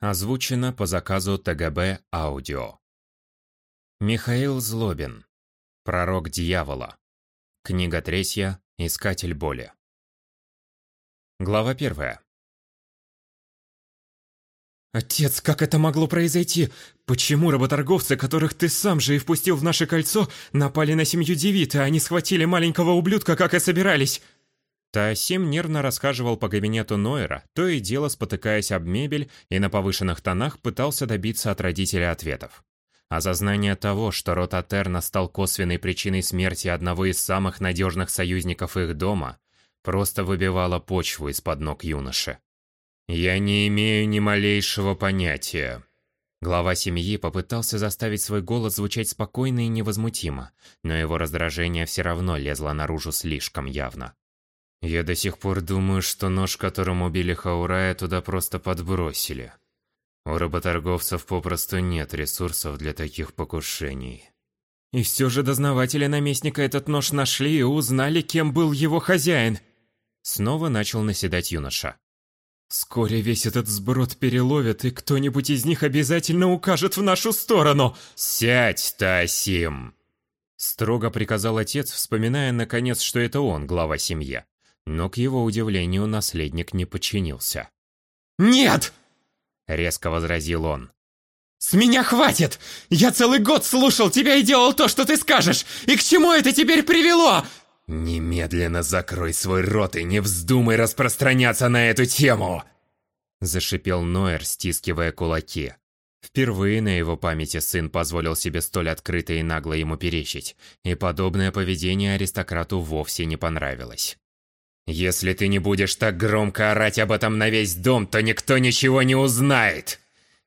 Озвучено по заказу ТГБ Аудио. Михаил Злобин. Пророк дьявола. Книга третья. Искатель боли. Глава первая. «Отец, как это могло произойти? Почему работорговцы, которых ты сам же и впустил в наше кольцо, напали на семью Девит, а они схватили маленького ублюдка, как и собирались?» Таосим нервно расхаживал по кабинету Нойера, то и дело спотыкаясь об мебель и на повышенных тонах пытался добиться от родителя ответов. Осознание того, что род Атерна стал косвенной причиной смерти одного из самых надежных союзников их дома, просто выбивало почву из-под ног юноши. «Я не имею ни малейшего понятия». Глава семьи попытался заставить свой голос звучать спокойно и невозмутимо, но его раздражение все равно лезло наружу слишком явно. Я до сих пор думаю, что нож, которым убили Хаурая, туда просто подбросили. У работорговцев попросту нет ресурсов для таких покушений. И все же дознаватели наместника этот нож нашли и узнали, кем был его хозяин. Снова начал наседать юноша. Вскоре весь этот сброд переловят, и кто-нибудь из них обязательно укажет в нашу сторону. «Сядь, Тасим!» Строго приказал отец, вспоминая, наконец, что это он, глава семьи. Но, к его удивлению, наследник не подчинился. «Нет!» — резко возразил он. «С меня хватит! Я целый год слушал тебя и делал то, что ты скажешь! И к чему это теперь привело?» «Немедленно закрой свой рот и не вздумай распространяться на эту тему!» Зашипел Ноэр, стискивая кулаки. Впервые на его памяти сын позволил себе столь открыто и нагло ему перечить, и подобное поведение аристократу вовсе не понравилось. Если ты не будешь так громко орать об этом на весь дом, то никто ничего не узнает.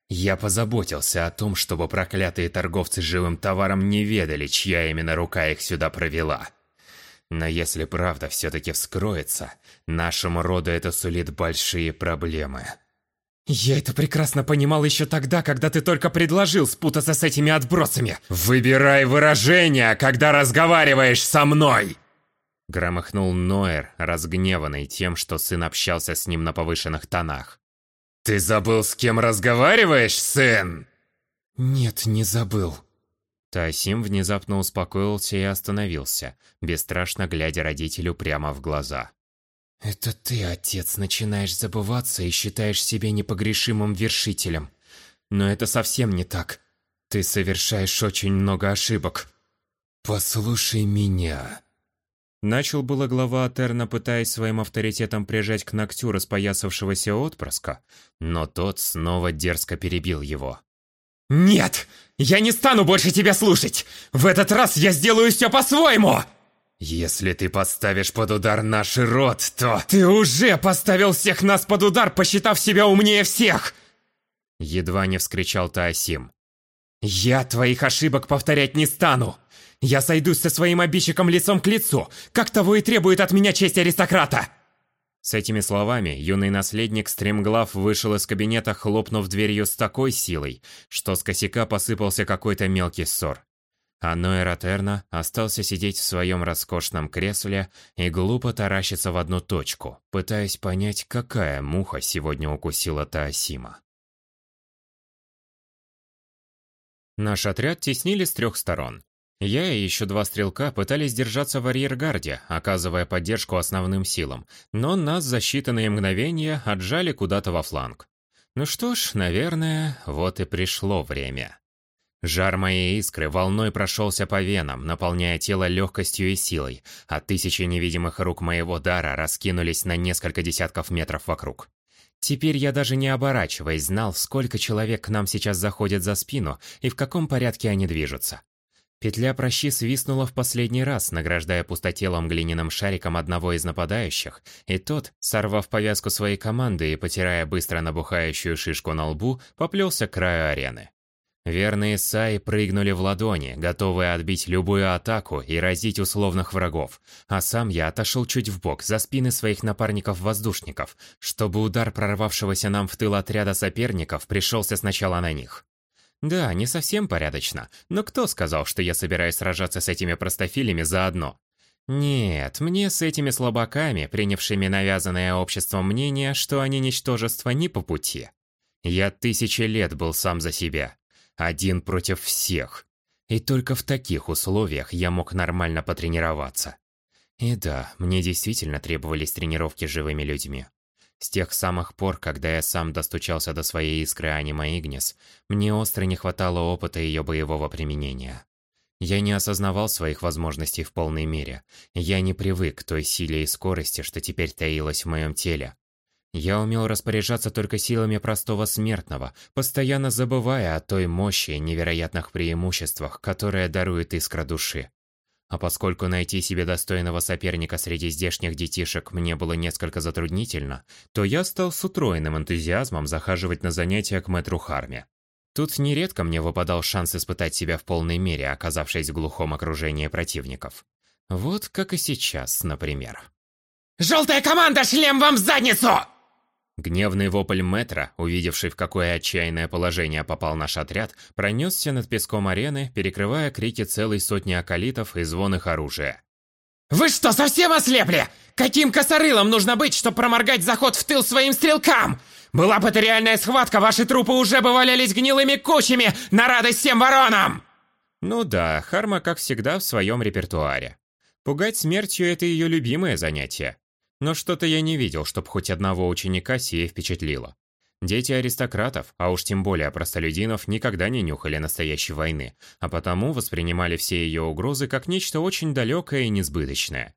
Я позаботился о том, чтобы проклятые торговцы живым товаром не ведали, чья именно рука их сюда провела. Но если правда все-таки вскроется, нашему роду это сулит большие проблемы. Я это прекрасно понимал еще тогда, когда ты только предложил спутаться с этими отбросами. Выбирай выражение, когда разговариваешь со мной! Громыхнул Ноэр, разгневанный тем, что сын общался с ним на повышенных тонах. «Ты забыл, с кем разговариваешь, сын?» «Нет, не забыл». Тасим внезапно успокоился и остановился, бесстрашно глядя родителю прямо в глаза. «Это ты, отец, начинаешь забываться и считаешь себя непогрешимым вершителем. Но это совсем не так. Ты совершаешь очень много ошибок». «Послушай меня», Начал было глава Атерна, пытаясь своим авторитетом прижать к ногтю распоясавшегося отпрыска, но тот снова дерзко перебил его. «Нет! Я не стану больше тебя слушать! В этот раз я сделаю все по-своему!» «Если ты поставишь под удар наш род, то...» «Ты уже поставил всех нас под удар, посчитав себя умнее всех!» Едва не вскричал Таосим. «Я твоих ошибок повторять не стану! Я сойдусь со своим обидчиком лицом к лицу, как того и требует от меня честь аристократа!» С этими словами юный наследник стремглав вышел из кабинета, хлопнув дверью с такой силой, что с косяка посыпался какой-то мелкий ссор. А Ноэ Ротерна остался сидеть в своем роскошном кресле и глупо таращиться в одну точку, пытаясь понять, какая муха сегодня укусила Таосима. Наш отряд теснили с трех сторон. Я и еще два стрелка пытались держаться в арьергарде, оказывая поддержку основным силам, но нас за считанные мгновения отжали куда-то во фланг. Ну что ж, наверное, вот и пришло время. Жар моей искры волной прошелся по венам, наполняя тело легкостью и силой, а тысячи невидимых рук моего дара раскинулись на несколько десятков метров вокруг. Теперь я даже не оборачиваясь знал, сколько человек к нам сейчас заходит за спину и в каком порядке они движутся. Петля прощи свистнула в последний раз, награждая пустотелым глиняным шариком одного из нападающих, и тот, сорвав повязку своей команды и потирая быстро набухающую шишку на лбу, поплелся к краю арены. Верные Саи прыгнули в ладони, готовые отбить любую атаку и разить условных врагов, а сам я отошел чуть вбок, за спины своих напарников-воздушников, чтобы удар прорвавшегося нам в тыл отряда соперников пришелся сначала на них. Да, не совсем порядочно, но кто сказал, что я собираюсь сражаться с этими простофилями заодно? Нет, мне с этими слабаками, принявшими навязанное обществом мнение, что они ничтожество, не по пути. Я тысячи лет был сам за себя. Один против всех. И только в таких условиях я мог нормально потренироваться. И да, мне действительно требовались тренировки живыми людьми. С тех самых пор, когда я сам достучался до своей искры Анима Игнис, мне остро не хватало опыта ее боевого применения. Я не осознавал своих возможностей в полной мере. Я не привык к той силе и скорости, что теперь таилась в моем теле. Я умел распоряжаться только силами простого смертного, постоянно забывая о той мощи и невероятных преимуществах, которые дарует искра души. А поскольку найти себе достойного соперника среди здешних детишек мне было несколько затруднительно, то я стал с утроенным энтузиазмом захаживать на занятия к мэтру Харме. Тут нередко мне выпадал шанс испытать себя в полной мере, оказавшись в глухом окружении противников. Вот как и сейчас, например. «Желтая команда, шлем вам в задницу!» Гневный вопль Метра, увидевший в какое отчаянное положение попал наш отряд, пронесся над песком арены, перекрывая крики целой сотни околитов и звон их оружия. «Вы что, совсем ослепли? Каким косорылом нужно быть, чтобы проморгать заход в тыл своим стрелкам? Была бы это реальная схватка, ваши трупы уже бы валялись гнилыми кучами на радость всем воронам!» Ну да, Харма, как всегда, в своем репертуаре. Пугать смертью – это ее любимое занятие. Но что-то я не видел, чтоб хоть одного ученика сие впечатлило. Дети аристократов, а уж тем более простолюдинов, никогда не нюхали настоящей войны, а потому воспринимали все ее угрозы как нечто очень далекое и несбыточное.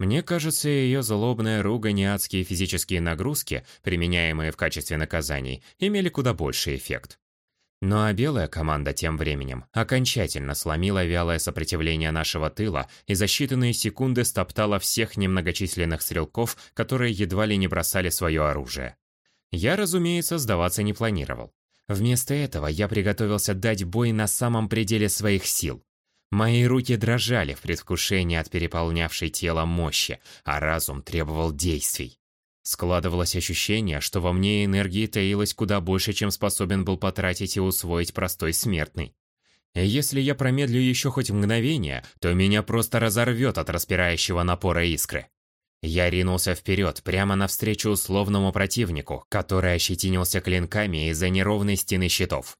Мне кажется, ее злобная ругань и адские физические нагрузки, применяемые в качестве наказаний, имели куда больший эффект. Ну а белая команда тем временем окончательно сломила вялое сопротивление нашего тыла и за считанные секунды стоптала всех немногочисленных стрелков, которые едва ли не бросали свое оружие. Я, разумеется, сдаваться не планировал. Вместо этого я приготовился дать бой на самом пределе своих сил. Мои руки дрожали в предвкушении от переполнявшей тело мощи, а разум требовал действий. Складывалось ощущение, что во мне энергии таилось куда больше, чем способен был потратить и усвоить простой смертный. если я промедлю еще хоть мгновение, то меня просто разорвет от распирающего напора искры. Я ринулся вперед, прямо навстречу условному противнику, который ощетинился клинками из-за неровной стены щитов.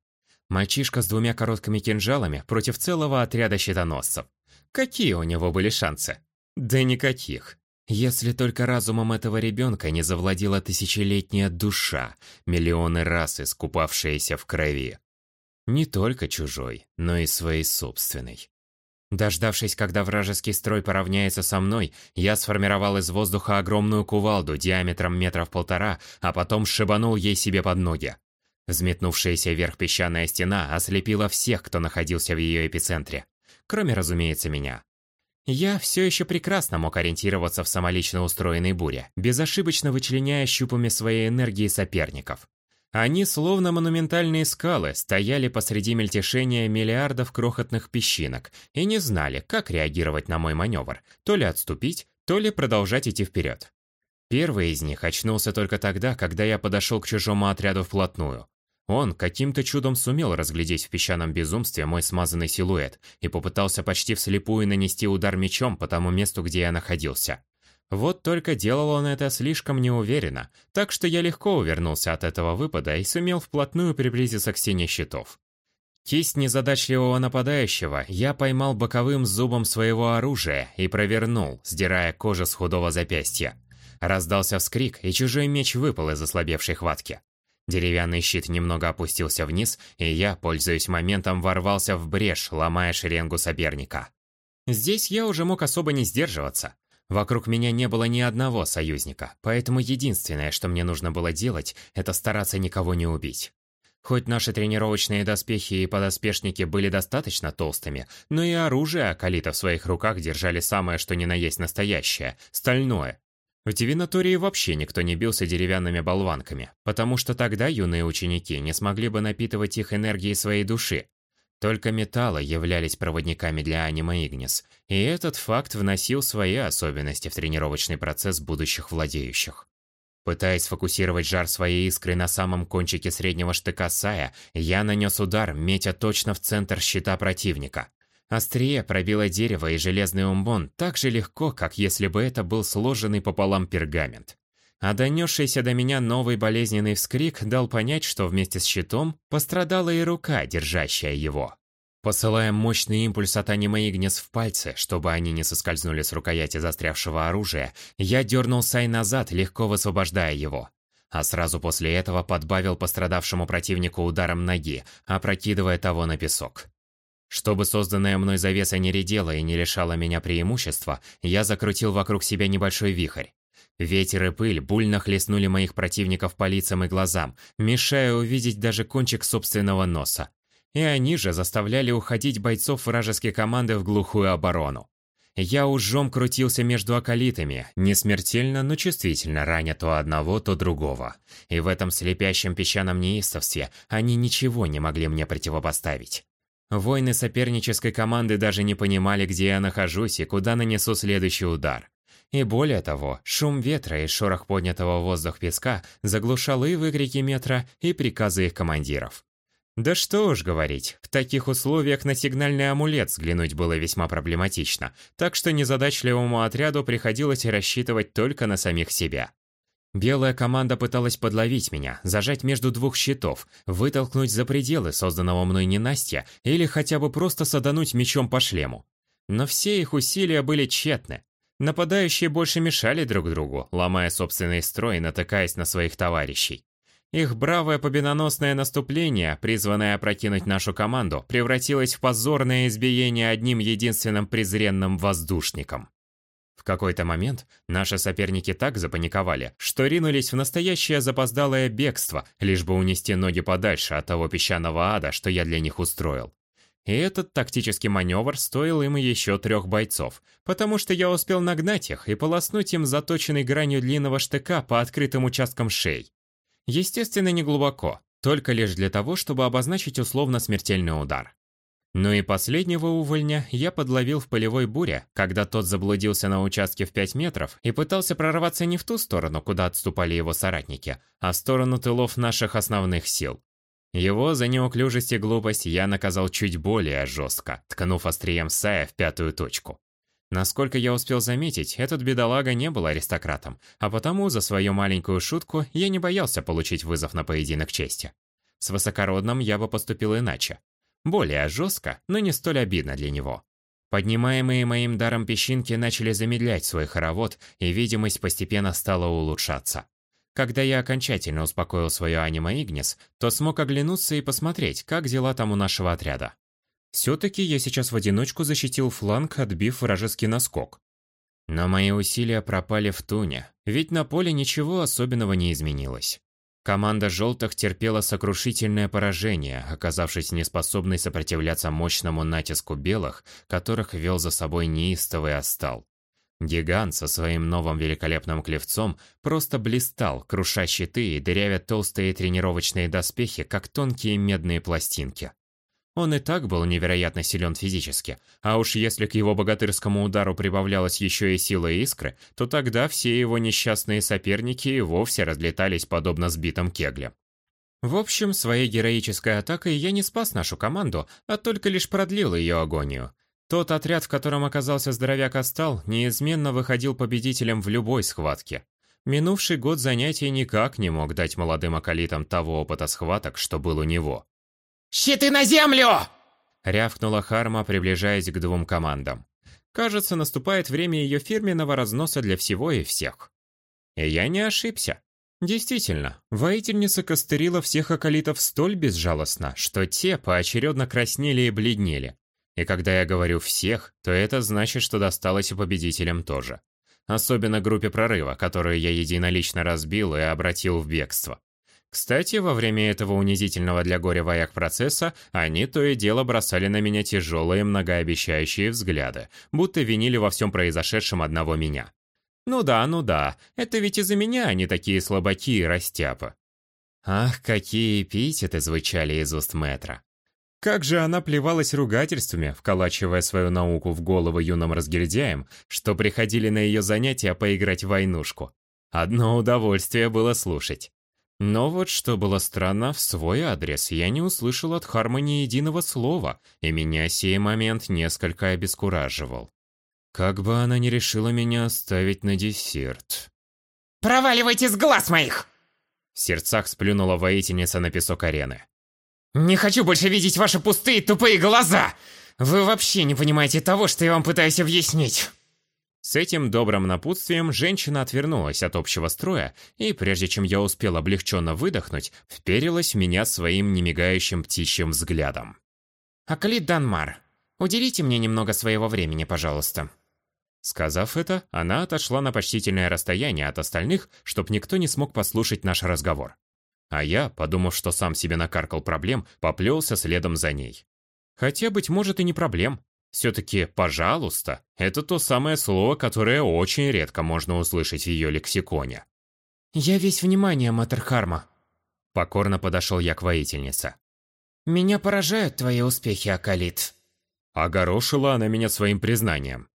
Мальчишка с двумя короткими кинжалами против целого отряда щитоносцев. Какие у него были шансы? Да никаких. Если только разумом этого ребенка не завладела тысячелетняя душа, миллионы раз искупавшаяся в крови. Не только чужой, но и своей собственной. Дождавшись, когда вражеский строй поравняется со мной, я сформировал из воздуха огромную кувалду диаметром метров полтора, а потом шибанул ей себе под ноги. Взметнувшаяся вверх песчаная стена ослепила всех, кто находился в ее эпицентре. Кроме, разумеется, меня. Я все еще прекрасно мог ориентироваться в самолично устроенной буре, безошибочно вычленяя щупами своей энергии соперников. Они, словно монументальные скалы, стояли посреди мельтешения миллиардов крохотных песчинок и не знали, как реагировать на мой маневр, то ли отступить, то ли продолжать идти вперед. Первый из них очнулся только тогда, когда я подошел к чужому отряду вплотную. Он каким-то чудом сумел разглядеть в песчаном безумстве мой смазанный силуэт и попытался почти вслепую нанести удар мечом по тому месту, где я находился. Вот только делал он это слишком неуверенно, так что я легко увернулся от этого выпада и сумел вплотную приблизиться к стене щитов. Кисть незадачливого нападающего я поймал боковым зубом своего оружия и провернул, сдирая кожу с худого запястья. Раздался вскрик, и чужой меч выпал из ослабевшей хватки. Деревянный щит немного опустился вниз, и я, пользуясь моментом, ворвался в брешь, ломая шеренгу соперника. Здесь я уже мог особо не сдерживаться. Вокруг меня не было ни одного союзника, поэтому единственное, что мне нужно было делать, это стараться никого не убить. Хоть наши тренировочные доспехи и подоспешники были достаточно толстыми, но и оружие Акалита в своих руках держали самое что ни на есть настоящее – стальное, в Дивинатории вообще никто не бился деревянными болванками, потому что тогда юные ученики не смогли бы напитывать их энергией своей души. Только металлы являлись проводниками для анима Игнис, и этот факт вносил свои особенности в тренировочный процесс будущих владеющих. Пытаясь фокусировать жар своей искры на самом кончике среднего штыка Сая, я нанес удар, метя точно в центр щита противника. Острие пробило дерево и железный умбон так же легко, как если бы это был сложенный пополам пергамент. а донесшийся до меня новый болезненный вскрик дал понять, что вместе с щитом пострадала и рука, держащая его. Посылая мощный импульс от аниме-игнес в пальцы, чтобы они не соскользнули с рукояти застрявшего оружия, я дернул Сай назад, легко высвобождая его. А сразу после этого подбавил пострадавшему противнику ударом ноги, опрокидывая того на песок. Чтобы созданная мной завеса не редела и не лишала меня преимущества, я закрутил вокруг себя небольшой вихрь. Ветер и пыль больно хлестнули моих противников по лицам и глазам, мешая увидеть даже кончик собственного носа и они же заставляли уходить бойцов вражеской команды в глухую оборону. Я ужом крутился между околитами, не смертельно, но чувствительно раня то одного, то другого. И в этом слепящем песчаном неистовстве они ничего не могли мне противопоставить. Воины сопернической команды даже не понимали, где я нахожусь и куда нанесу следующий удар. И более того, шум ветра и шорох поднятого в воздух песка заглушал и выкрики метра, и приказы их командиров. Да что уж говорить, в таких условиях на сигнальный амулет взглянуть было весьма проблематично, так что незадачливому отряду приходилось рассчитывать только на самих себя. Белая команда пыталась подловить меня, зажать между двух щитов, вытолкнуть за пределы созданного мной ненастья или хотя бы просто садануть мечом по шлему. Но все их усилия были тщетны. Нападающие больше мешали друг другу, ломая собственный строй и натыкаясь на своих товарищей. Их бравое победоносное наступление, призванное опрокинуть нашу команду, превратилось в позорное избиение одним единственным презренным воздушником. В какой-то момент наши соперники так запаниковали, что ринулись в настоящее запоздалое бегство, лишь бы унести ноги подальше от того песчаного ада, что я для них устроил. И этот тактический маневр стоил им еще трех бойцов, потому что я успел нагнать их и полоснуть им заточенной гранью длинного штыка по открытым участкам шеи. Естественно, не глубоко, только лишь для того, чтобы обозначить условно смертельный удар. Ну и последнего увольня я подловил в полевой буре, когда тот заблудился на участке в 5 метров и пытался прорваться не в ту сторону, куда отступали его соратники, а в сторону тылов наших основных сил. Его за неуклюжесть и глупость я наказал чуть более жестко, ткнув острием Сая в пятую точку. Насколько я успел заметить, этот бедолага не был аристократом, а потому за свою маленькую шутку я не боялся получить вызов на поединок чести. С высокородным я бы поступил иначе. Более жестко, но не столь обидно для него. Поднимаемые моим даром песчинки начали замедлять свой хоровод, и видимость постепенно стала улучшаться. Когда я окончательно успокоил свое аниме Игнис, то смог оглянуться и посмотреть, как дела там у нашего отряда. Все-таки я сейчас в одиночку защитил фланг, отбив вражеский наскок. Но мои усилия пропали в туне, ведь на поле ничего особенного не изменилось. Команда «желтых» терпела сокрушительное поражение, оказавшись неспособной сопротивляться мощному натиску белых, которых вел за собой неистовый остал. Гигант со своим новым великолепным клевцом просто блистал, круша щиты и дырявя толстые тренировочные доспехи, как тонкие медные пластинки. Он и так был невероятно силен физически, а уж если к его богатырскому удару прибавлялась еще и сила искры, то тогда все его несчастные соперники и вовсе разлетались подобно сбитым кеглям. В общем, своей героической атакой я не спас нашу команду, а только лишь продлил ее агонию. Тот отряд, в котором оказался здоровяк Астал, неизменно выходил победителем в любой схватке. Минувший год занятий никак не мог дать молодым околитам того опыта схваток, что был у него. «Щиты на землю!» Рявкнула Харма, приближаясь к двум командам. Кажется, наступает время ее фирменного разноса для всего и всех. И я не ошибся. Действительно, воительница костерила всех околитов столь безжалостно, что те поочередно краснели и бледнели. И когда я говорю «всех», то это значит, что досталось и победителям тоже. Особенно группе прорыва, которую я единолично разбил и обратил в бегство. Кстати, во время этого унизительного для горя вояк процесса они то и дело бросали на меня тяжелые многообещающие взгляды, будто винили во всем произошедшем одного меня. Ну да, ну да, это ведь из-за меня они такие слабаки и растяпы. Ах, какие эпитеты звучали из уст Мэтра. Как же она плевалась ругательствами, вколачивая свою науку в голову юным разгильдяям, что приходили на ее занятия поиграть в войнушку. Одно удовольствие было слушать. Но вот что было странно, в свой адрес я не услышал от Харма ни единого слова, и меня сей момент несколько обескураживал. Как бы она ни решила меня оставить на десерт. Проваливайте с глаз моих!» В сердцах сплюнула воительница на песок арены. «Не хочу больше видеть ваши пустые тупые глаза! Вы вообще не понимаете того, что я вам пытаюсь объяснить!» С этим добрым напутствием женщина отвернулась от общего строя и, прежде чем я успел облегченно выдохнуть, вперилась в меня своим немигающим птичьим взглядом. «Аклит Данмар, уделите мне немного своего времени, пожалуйста». Сказав это, она отошла на почтительное расстояние от остальных, чтоб никто не смог послушать наш разговор. А я, подумав, что сам себе накаркал проблем, поплелся следом за ней. Хотя, быть может, и не проблем. Все-таки «пожалуйста» — это то самое слово, которое очень редко можно услышать в ее лексиконе. «Я весь внимание, Мэтр Харма». Покорно подошел я к воительнице. «Меня поражают твои успехи, Акалит». Огорошила она меня своим признанием.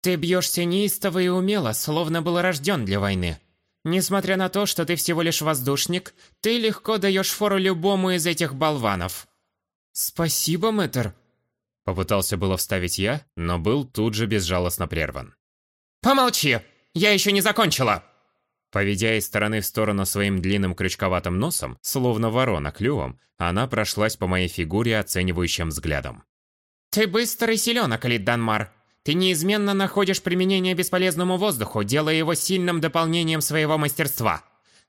Ты бьешься неистово и умело, словно был рожден для войны. Несмотря на то, что ты всего лишь воздушник, ты легко даешь фору любому из этих болванов. Спасибо, мэтр. Попытался было вставить я, но был тут же безжалостно прерван. Помолчи, я еще не закончила. Поведя из стороны в сторону своим длинным крючковатым носом, словно ворона клювом, она прошлась по моей фигуре оценивающим взглядом. «Ты быстр и силен, Акалит Данмар. Ты неизменно находишь применение бесполезному воздуху, делая его сильным дополнением своего мастерства.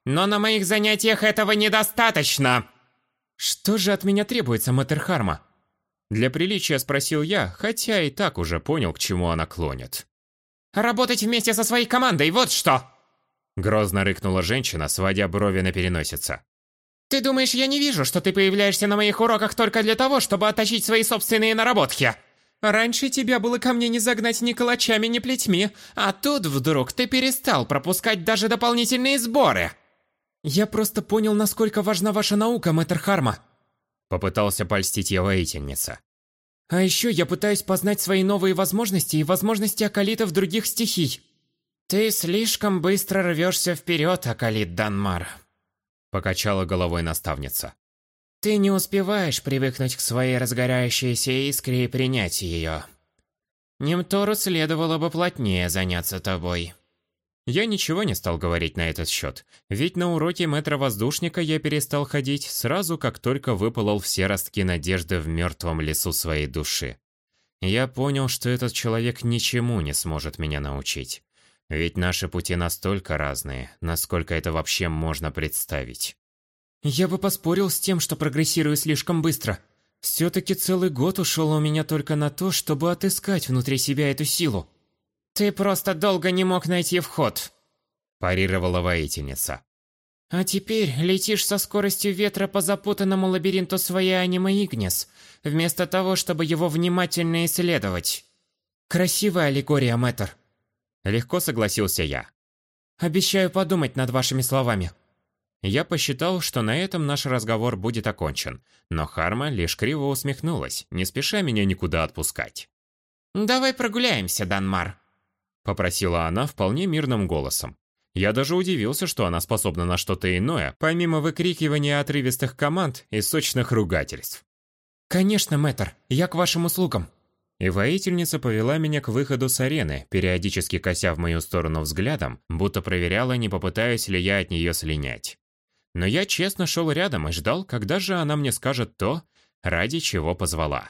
Но на моих занятиях этого недостаточно. Что же от меня требуется, Матерхарма? Для приличия спросил я, хотя и так уже понял, к чему она клонит. Работать вместе со своей командой, вот что! Грозно рыкнула женщина, сводя брови на переносице. Ты думаешь, я не вижу, что ты появляешься на моих уроках только для того, чтобы отточить свои собственные наработки? Раньше тебя было ко мне не загнать ни калачами, ни плетьми, а тут вдруг ты перестал пропускать даже дополнительные сборы. Я просто понял, насколько важна ваша наука, мэтр Харма. Попытался польстить я воительница. А еще я пытаюсь познать свои новые возможности и возможности акалитов других стихий. Ты слишком быстро рвешься вперед, акалит Данмар. Покачала головой наставница. Ты не успеваешь привыкнуть к своей разгорающейся искре и принять ее. Немтору следовало бы плотнее заняться тобой. Я ничего не стал говорить на этот счет, ведь на уроке метра-воздушника я перестал ходить сразу, как только выпалол все ростки надежды в мертвом лесу своей души. Я понял, что этот человек ничему не сможет меня научить. Ведь наши пути настолько разные, насколько это вообще можно представить. Я бы поспорил с тем, что прогрессирую слишком быстро. Все-таки целый год ушел у меня только на то, чтобы отыскать внутри себя эту силу. Ты просто долго не мог найти вход. Парировала воительница. А теперь летишь со скоростью ветра по запутанному лабиринту своей аниме Игнес, вместо того, чтобы его внимательно исследовать. Красивая аллегория, мэтр. Легко согласился я. Обещаю подумать над вашими словами. Я посчитал, что на этом наш разговор будет окончен, но Харма лишь криво усмехнулась, не спеша меня никуда отпускать. «Давай прогуляемся, Данмар», — попросила она вполне мирным голосом. Я даже удивился, что она способна на что-то иное, помимо выкрикивания отрывистых команд и сочных ругательств. «Конечно, мэтр, я к вашим услугам». И воительница повела меня к выходу с арены, периодически кося в мою сторону взглядом, будто проверяла, не попытаюсь ли я от нее слинять. Но я честно шел рядом и ждал, когда же она мне скажет то, ради чего позвала.